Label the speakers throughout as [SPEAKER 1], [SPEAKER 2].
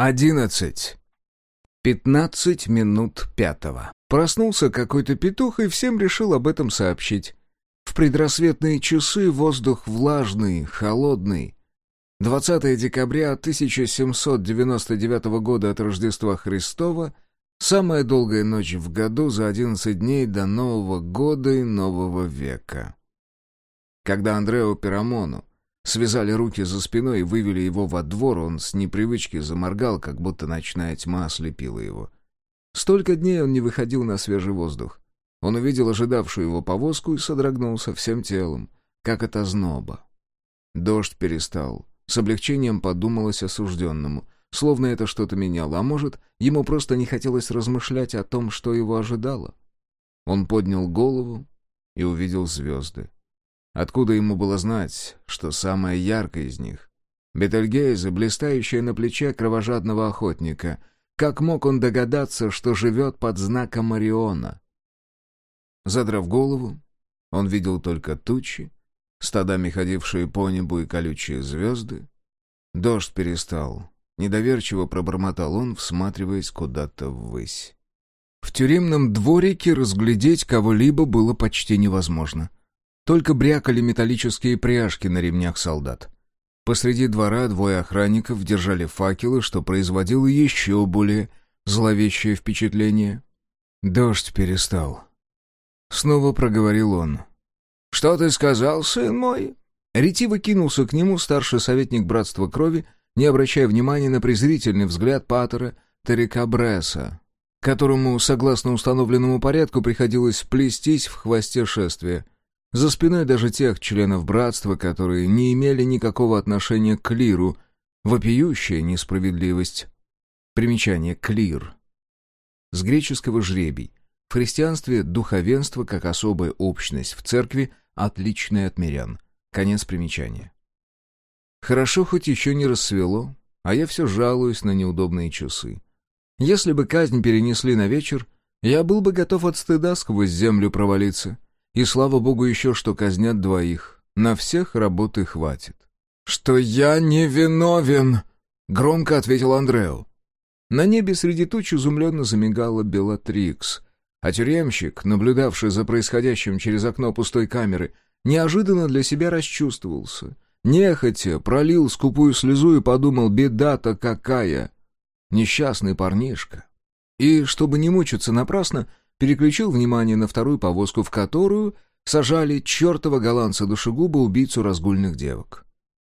[SPEAKER 1] Одиннадцать. Пятнадцать минут пятого. Проснулся какой-то петух и всем решил об этом сообщить. В предрассветные часы воздух влажный, холодный. 20 декабря 1799 года от Рождества Христова, самая долгая ночь в году за 11 дней до Нового года и Нового века. Когда Андрео Пирамону Связали руки за спиной и вывели его во двор, он с непривычки заморгал, как будто ночная тьма ослепила его. Столько дней он не выходил на свежий воздух. Он увидел ожидавшую его повозку и содрогнулся всем телом, как от озноба. Дождь перестал. С облегчением подумалось осужденному, словно это что-то меняло, а может, ему просто не хотелось размышлять о том, что его ожидало. Он поднял голову и увидел звезды. Откуда ему было знать, что самая яркая из них — Бетельгейзе, блистающая на плече кровожадного охотника. Как мог он догадаться, что живет под знаком Ориона? Задрав голову, он видел только тучи, стадами ходившие по небу и колючие звезды. Дождь перестал. Недоверчиво пробормотал он, всматриваясь куда-то ввысь. В тюремном дворике разглядеть кого-либо было почти невозможно. Только брякали металлические пряжки на ремнях солдат. Посреди двора двое охранников держали факелы, что производило еще более зловещее впечатление. Дождь перестал. Снова проговорил он. «Что ты сказал, сын мой?» Ретиво кинулся к нему старший советник Братства Крови, не обращая внимания на презрительный взгляд Паттера Терекабреса, которому, согласно установленному порядку, приходилось плестись в хвосте шествия — за спиной даже тех членов братства, которые не имели никакого отношения к клиру, вопиющая несправедливость. Примечание «клир». С греческого «жребий». В христианстве духовенство, как особая общность в церкви, отличное от мирян. Конец примечания. Хорошо, хоть еще не рассвело, а я все жалуюсь на неудобные часы. Если бы казнь перенесли на вечер, я был бы готов от стыда сквозь землю провалиться. И слава богу еще, что казнят двоих. На всех работы хватит. «Что я не виновен!» — громко ответил Андрео. На небе среди туч изумленно замигала Белатрикс, а тюремщик, наблюдавший за происходящим через окно пустой камеры, неожиданно для себя расчувствовался. Нехотя пролил скупую слезу и подумал, беда-то какая! Несчастный парнишка. И, чтобы не мучиться напрасно, переключил внимание на вторую повозку, в которую сажали чертова голландца-душегуба, убийцу разгульных девок.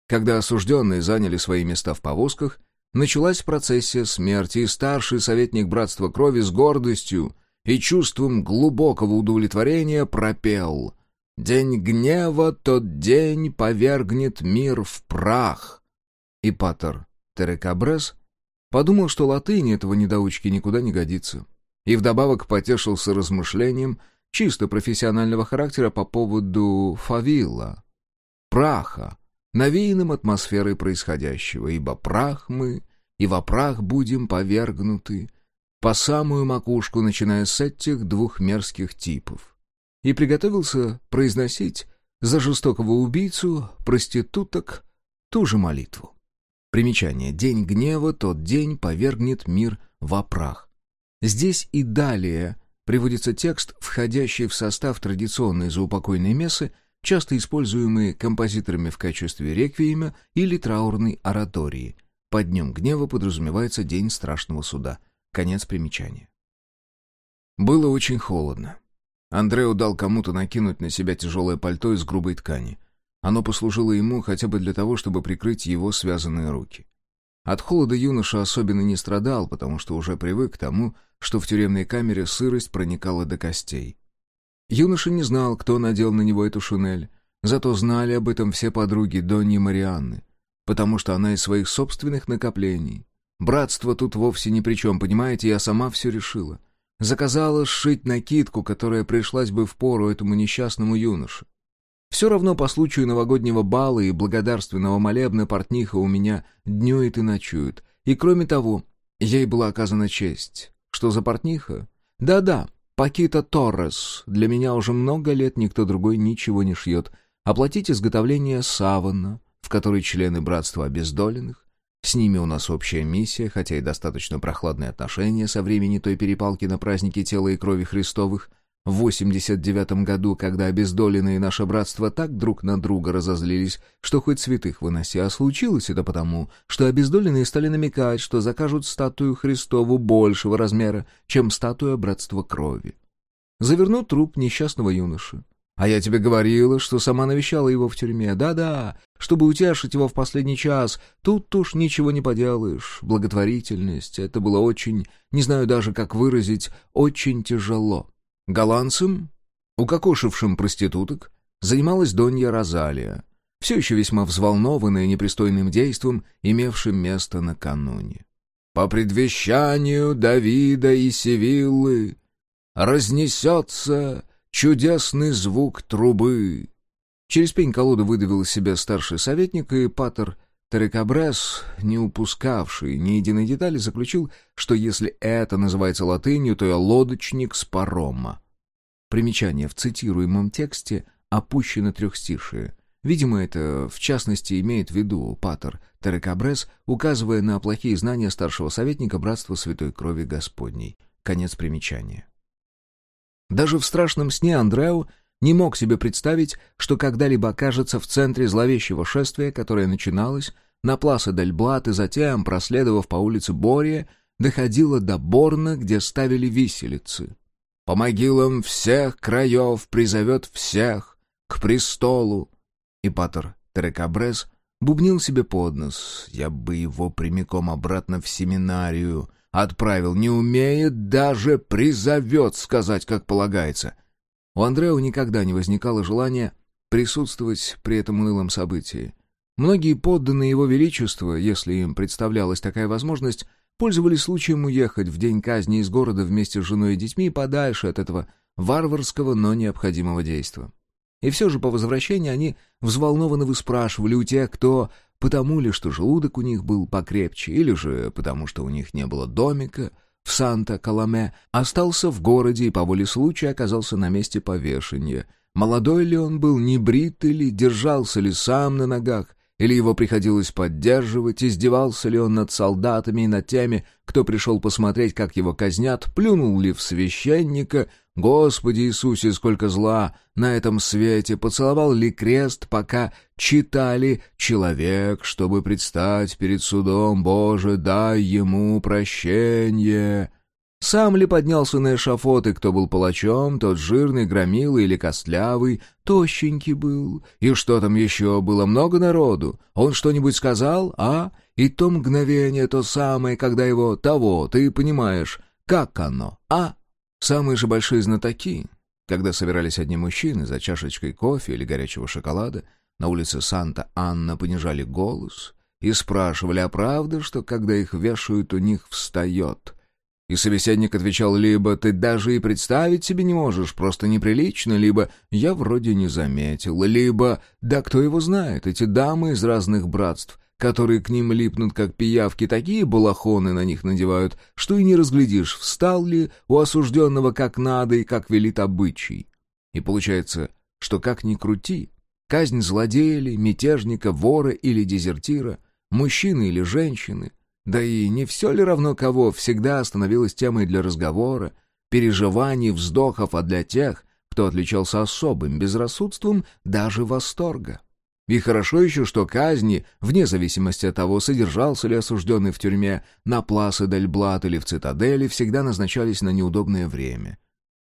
[SPEAKER 1] Когда осужденные заняли свои места в повозках, началась процессия смерти, и старший советник Братства Крови с гордостью и чувством глубокого удовлетворения пропел «День гнева тот день повергнет мир в прах». И Паттер Терекабрес подумал, что латынь этого недоучки никуда не годится и вдобавок потешился размышлением чисто профессионального характера по поводу фавила, праха, навеянным атмосферой происходящего, ибо прах мы, и во прах будем повергнуты, по самую макушку, начиная с этих двух мерзких типов. И приготовился произносить за жестокого убийцу, проституток, ту же молитву. Примечание. День гнева, тот день повергнет мир во прах. Здесь и далее приводится текст, входящий в состав традиционной заупокойной мессы, часто используемый композиторами в качестве реквиема или траурной оратории. Под днем гнева подразумевается день страшного суда. Конец примечания. Было очень холодно. Андрео дал кому-то накинуть на себя тяжелое пальто из грубой ткани. Оно послужило ему хотя бы для того, чтобы прикрыть его связанные руки. От холода юноша особенно не страдал, потому что уже привык к тому, что в тюремной камере сырость проникала до костей. Юноша не знал, кто надел на него эту шинель, зато знали об этом все подруги Донни Марианны, потому что она из своих собственных накоплений. Братство тут вовсе ни при чем, понимаете, я сама все решила. Заказала сшить накидку, которая пришлась бы в пору этому несчастному юноше. Все равно по случаю новогоднего бала и благодарственного молебна портниха у меня днюет и ночует. И кроме того, ей была оказана честь. Что за портниха? Да-да, Пакита Торрес. Для меня уже много лет никто другой ничего не шьет. Оплатить изготовление савана, в которой члены братства обездоленных С ними у нас общая миссия, хотя и достаточно прохладные отношения со времени той перепалки на празднике тела и крови Христовых — в 89 году, когда обездоленные наше братство так друг на друга разозлились, что хоть святых выноси, а случилось это потому, что обездоленные стали намекать, что закажут статую Христову большего размера, чем статуя братства крови. Завернут труп несчастного юноши. А я тебе говорила, что сама навещала его в тюрьме. Да-да, чтобы утешить его в последний час. Тут уж ничего не поделаешь. Благотворительность. Это было очень, не знаю даже, как выразить, очень тяжело. Голландцем, укокошившим проституток, занималась Донья Розалия, все еще весьма взволнованная непристойным действом, имевшим место накануне. «По предвещанию Давида и Севиллы разнесется чудесный звук трубы». Через пень-колоду выдавил из себя старший советник, и Паттер Терекабрес, не упускавший ни единой детали, заключил, что если это называется латынью, то я лодочник с парома. Примечание в цитируемом тексте опущено трехстишие. Видимо, это, в частности, имеет в виду Патер Терекабрес, указывая на плохие знания старшего советника Братства Святой Крови Господней. Конец примечания. Даже в страшном сне Андреу не мог себе представить, что когда-либо окажется в центре зловещего шествия, которое начиналось на Пласа дель Блат и затем, проследовав по улице Бория, доходило до Борна, где ставили виселицы. «По могилам всех краев призовет всех к престолу!» И Патер Терекабрес бубнил себе под нос. «Я бы его прямиком обратно в семинарию отправил, не умеет даже призовет сказать, как полагается». У Андрео никогда не возникало желания присутствовать при этом унылом событии. Многие подданные его величества, если им представлялась такая возможность, пользовались случаем уехать в день казни из города вместе с женой и детьми подальше от этого варварского, но необходимого действа. И все же по возвращении они взволнованно выспрашивали у тех, кто потому ли, что желудок у них был покрепче, или же потому, что у них не было домика — в Санта-Коломе, остался в городе и по воле случая оказался на месте повешения. Молодой ли он был, не брит ли, держался ли сам на ногах, или его приходилось поддерживать, издевался ли он над солдатами и над теми, кто пришел посмотреть, как его казнят, плюнул ли в священника, Господи Иисусе, сколько зла на этом свете, поцеловал ли крест, пока читали? «Человек, чтобы предстать перед судом, Боже, дай ему прощение». Сам ли поднялся на эшафот, и кто был палачом, тот жирный, громилый или костлявый, тощенький был. И что там еще было, много народу? Он что-нибудь сказал, а? И то мгновение, то самое, когда его того, ты понимаешь, как оно, а? Самые же большие знатоки, когда собирались одни мужчины за чашечкой кофе или горячего шоколада, на улице Санта-Анна понижали голос и спрашивали, а правда, что когда их вешают, у них встает — и собеседник отвечал либо «ты даже и представить себе не можешь, просто неприлично», либо «я вроде не заметил», либо «да кто его знает, эти дамы из разных братств, которые к ним липнут как пиявки, такие балахоны на них надевают, что и не разглядишь, встал ли у осужденного как надо и как велит обычай». И получается, что как ни крути, казнь злодея ли, мятежника, вора или дезертира, мужчины или женщины — да и не все ли равно кого всегда становилась темой для разговора, переживаний, вздохов, а для тех, кто отличался особым безрассудством, даже восторга. И хорошо еще, что казни, вне зависимости от того, содержался ли осужденный в тюрьме, на Пласа дель Блат или в цитадели, всегда назначались на неудобное время.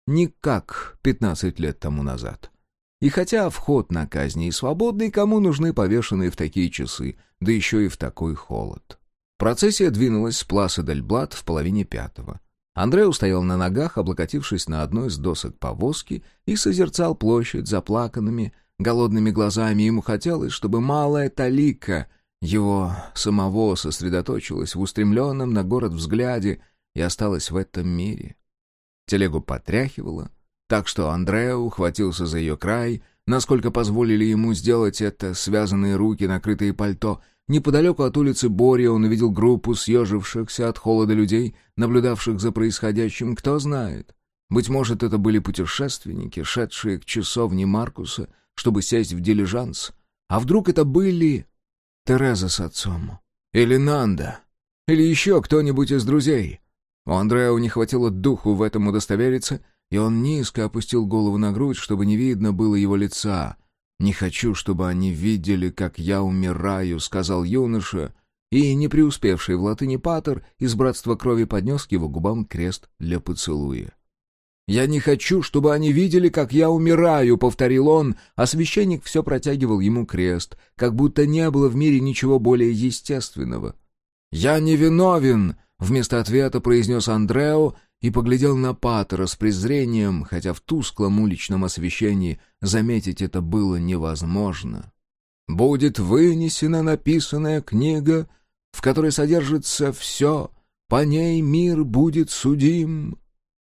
[SPEAKER 1] Не как 15 лет тому назад. И хотя вход на казни и свободный, кому нужны повешенные в такие часы, да еще и в такой холод. Процессия двинулась с Пласа дель Блат в половине пятого. Андреу стоял на ногах, облокотившись на одной из досок повозки, и созерцал площадь заплаканными, голодными глазами. Ему хотелось, чтобы малая талика его самого сосредоточилась в устремленном на город взгляде и осталась в этом мире. Телегу потряхивало, так что Андреу ухватился за ее край, насколько позволили ему сделать это связанные руки, накрытые пальто, Неподалеку от улицы Бори он увидел группу съежившихся от холода людей, наблюдавших за происходящим, кто знает. Быть может, это были путешественники, шедшие к часовне Маркуса, чтобы сесть в дилижанс. А вдруг это были Тереза с отцом? Или Нанда? Или еще кто-нибудь из друзей? У Андреа не хватило духу в этом удостовериться, и он низко опустил голову на грудь, чтобы не видно было его лица. «Не хочу, чтобы они видели, как я умираю», — сказал юноша, и, не преуспевший в латыни патер, из братства крови поднес к его губам крест для поцелуя. «Я не хочу, чтобы они видели, как я умираю», — повторил он, а священник все протягивал ему крест, как будто не было в мире ничего более естественного. «Я не виновен», — вместо ответа произнес Андрео и поглядел на Паттера с презрением, хотя в тусклом уличном освещении заметить это было невозможно. «Будет вынесена написанная книга, в которой содержится все, по ней мир будет судим», —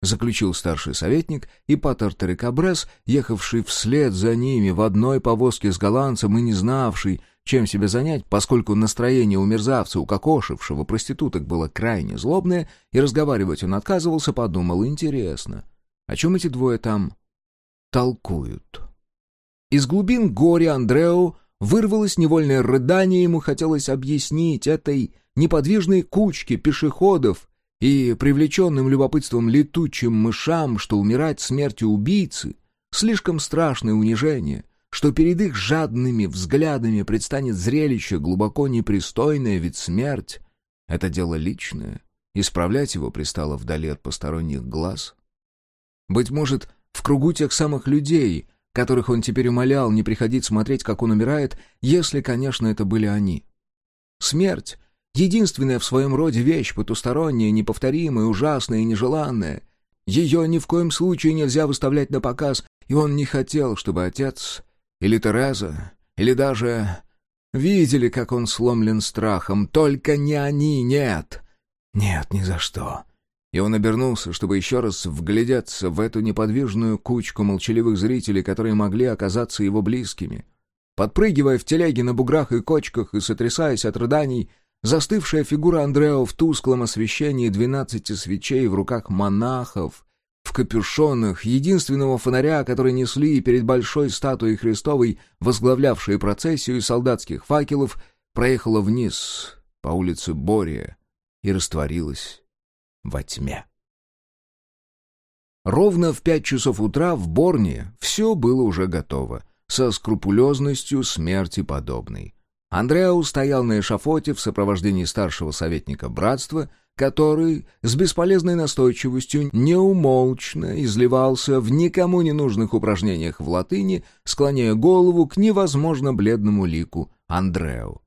[SPEAKER 1] заключил старший советник, и Паттер Терекабрес, ехавший вслед за ними в одной повозке с голландцем и не знавший, чем себя занять, поскольку настроение у мерзавца, укокошившего проституток, было крайне злобное, и разговаривать он отказывался, подумал, интересно, о чем эти двое там толкуют? Из глубин горя Андреу вырвалось невольное рыдание, ему хотелось объяснить этой неподвижной кучке пешеходов, и привлеченным любопытством летучим мышам, что умирать смертью убийцы — слишком страшное унижение, что перед их жадными взглядами предстанет зрелище глубоко непристойное, ведь смерть — это дело личное, исправлять его пристало вдали от посторонних глаз. Быть может, в кругу тех самых людей, которых он теперь умолял не приходить смотреть, как он умирает, если, конечно, это были они. Смерть Единственная в своем роде вещь, потусторонняя, неповторимая, ужасная и нежеланная. Ее ни в коем случае нельзя выставлять на показ, и он не хотел, чтобы отец или Тереза, или даже... Видели, как он сломлен страхом. Только не они, нет. Нет, ни за что. И он обернулся, чтобы еще раз вглядеться в эту неподвижную кучку молчаливых зрителей, которые могли оказаться его близкими. Подпрыгивая в телеге на буграх и кочках и сотрясаясь от рыданий, Застывшая фигура Андрео в тусклом освещении двенадцати свечей в руках монахов, в капюшонах, единственного фонаря, который несли перед большой статуей Христовой, возглавлявшей процессию солдатских факелов, проехала вниз по улице Бория и растворилась во тьме. Ровно в пять часов утра в Борне все было уже готово, со скрупулезностью смерти подобной. Андреау стоял на эшафоте в сопровождении старшего советника братства, который с бесполезной настойчивостью неумолчно изливался в никому не нужных упражнениях в латыни, склоняя голову к невозможно бледному лику Андреу.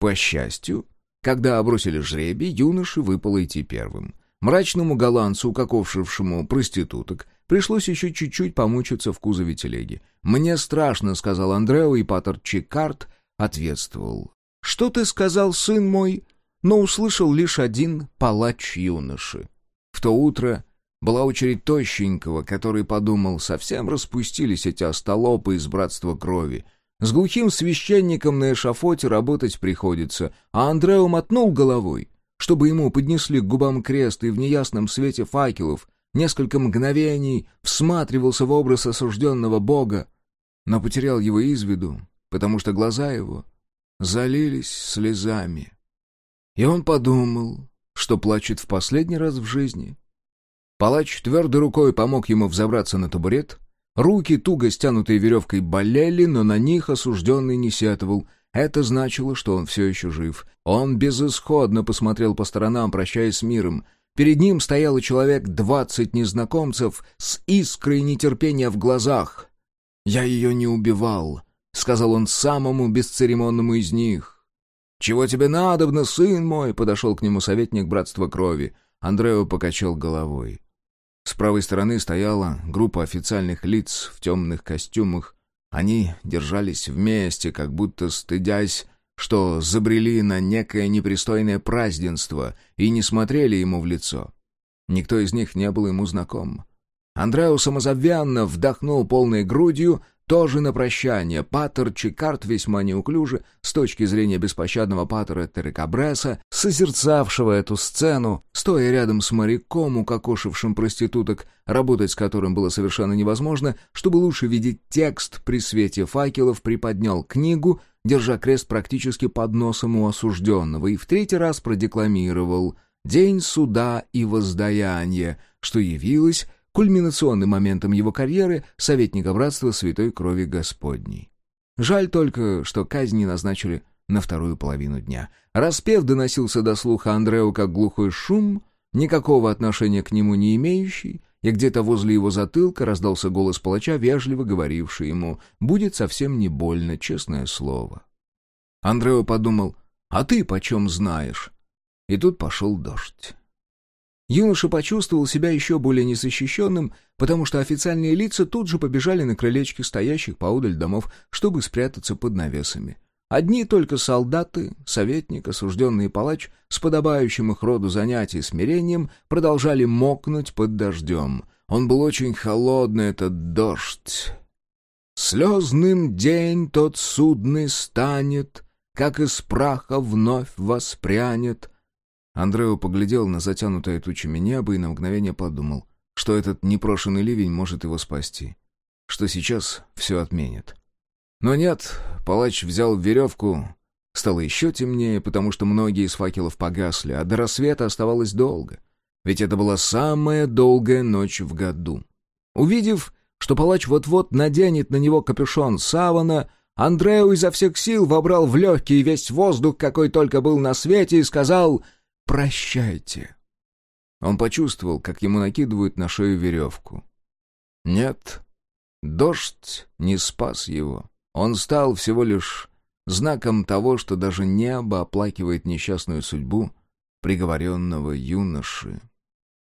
[SPEAKER 1] По счастью, когда обросили жребий, юноше выпало идти первым. Мрачному голландцу, укокошившему проституток, пришлось еще чуть-чуть помучиться в кузове телеги. «Мне страшно», — сказал Андрео, и Паттер Чикарт — ответствовал. «Что ты сказал, сын мой?» Но услышал лишь один палач юноши. В то утро была очередь тощенького, который подумал, совсем распустились эти остолопы из братства крови. С глухим священником на эшафоте работать приходится, а Андрео мотнул головой, чтобы ему поднесли к губам крест и в неясном свете факелов несколько мгновений всматривался в образ осужденного бога, но потерял его из виду, потому что глаза его залились слезами. И он подумал, что плачет в последний раз в жизни. Палач твердой рукой помог ему взобраться на табурет. Руки, туго стянутые веревкой, болели, но на них осужденный не сетовал. Это значило, что он все еще жив. Он безысходно посмотрел по сторонам, прощаясь с миром. Перед ним стояло человек двадцать незнакомцев с искрой нетерпения в глазах. «Я ее не убивал», — сказал он самому бесцеремонному из них. «Чего тебе надобно, сын мой?» — подошел к нему советник братства крови. Андрео покачал головой. С правой стороны стояла группа официальных лиц в темных костюмах. Они держались вместе, как будто стыдясь, что забрели на некое непристойное празднество и не смотрели ему в лицо. Никто из них не был ему знаком. Андрео самозабвенно вдохнул полной грудью, тоже на прощание. Паттер Чикарт весьма неуклюже, с точки зрения беспощадного Паттера Терекабреса, созерцавшего эту сцену, стоя рядом с моряком, укокошившим проституток, работать с которым было совершенно невозможно, чтобы лучше видеть текст при свете факелов, приподнял книгу, держа крест практически под носом у осужденного, и в третий раз продекламировал «День суда и воздаяния», что явилось кульминационным моментом его карьеры советника братства Святой Крови Господней. Жаль только, что казни назначили на вторую половину дня. Распев доносился до слуха Андреу как глухой шум, никакого отношения к нему не имеющий, и где-то возле его затылка раздался голос палача, вежливо говоривший ему «Будет совсем не больно, честное слово». Андрео подумал «А ты почем знаешь?» И тут пошел дождь. Юноша почувствовал себя еще более незащищенным, потому что официальные лица тут же побежали на крылечки стоящих поодаль домов, чтобы спрятаться под навесами. Одни только солдаты, советник, осужденный палач, с подобающим их роду занятий смирением, продолжали мокнуть под дождем. Он был очень холодный, этот дождь. «Слезным день тот судный станет, как из праха вновь воспрянет». Андрео поглядел на затянутое тучами небо и на мгновение подумал, что этот непрошенный ливень может его спасти, что сейчас все отменит. Но нет, палач взял веревку. Стало еще темнее, потому что многие из факелов погасли, а до рассвета оставалось долго. Ведь это была самая долгая ночь в году. Увидев, что палач вот-вот наденет на него капюшон савана, Андреу изо всех сил вобрал в легкий весь воздух, какой только был на свете, и сказал «Прощайте». Он почувствовал, как ему накидывают на шею веревку. Нет, дождь не спас его. Он стал всего лишь знаком того, что даже небо оплакивает несчастную судьбу приговоренного юноши.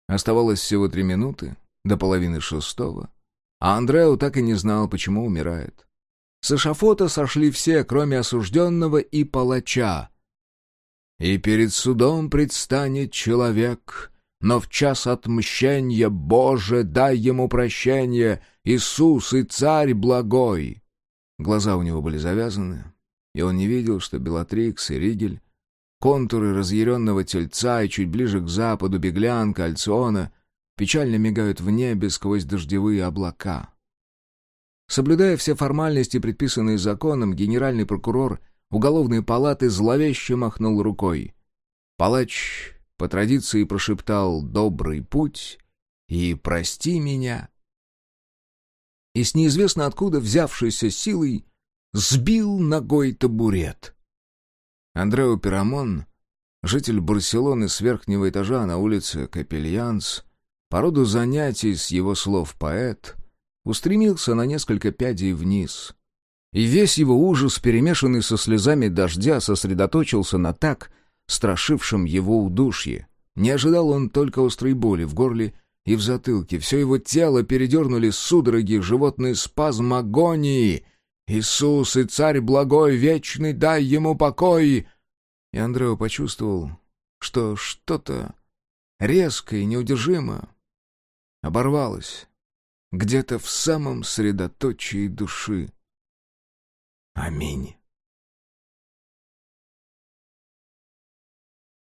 [SPEAKER 1] Оставалось всего три минуты до половины шестого, а Андрео так и не знал, почему умирает. С эшафота сошли все, кроме осужденного и палача. «И перед судом предстанет человек», но в час отмщения, Боже, дай ему прощение, Иисус и Царь благой. Глаза у него были завязаны, и он не видел, что Белатрикс и Ригель, контуры разъяренного тельца и чуть ближе к западу беглянка Альциона печально мигают в небе сквозь дождевые облака. Соблюдая все формальности, предписанные законом, генеральный прокурор уголовной палаты зловеще махнул рукой. Палач по традиции прошептал «добрый путь» и «прости меня» и с неизвестно откуда взявшейся силой сбил ногой табурет. Андрео Пирамон, житель Барселоны с верхнего этажа на улице Капельянс, по роду занятий с его слов поэт, устремился на несколько пядей вниз. И весь его ужас, перемешанный со слезами дождя, сосредоточился на так страшившем его удушье. Не ожидал он только острой боли в горле и в затылке. Все его тело передернули судороги, животный спазм агонии. «Иисус и Царь благой, вечный, дай ему покой!» И Андрео почувствовал, что что-то резкое и неудержимо оборвалось где-то в самом средоточии души. Аминь.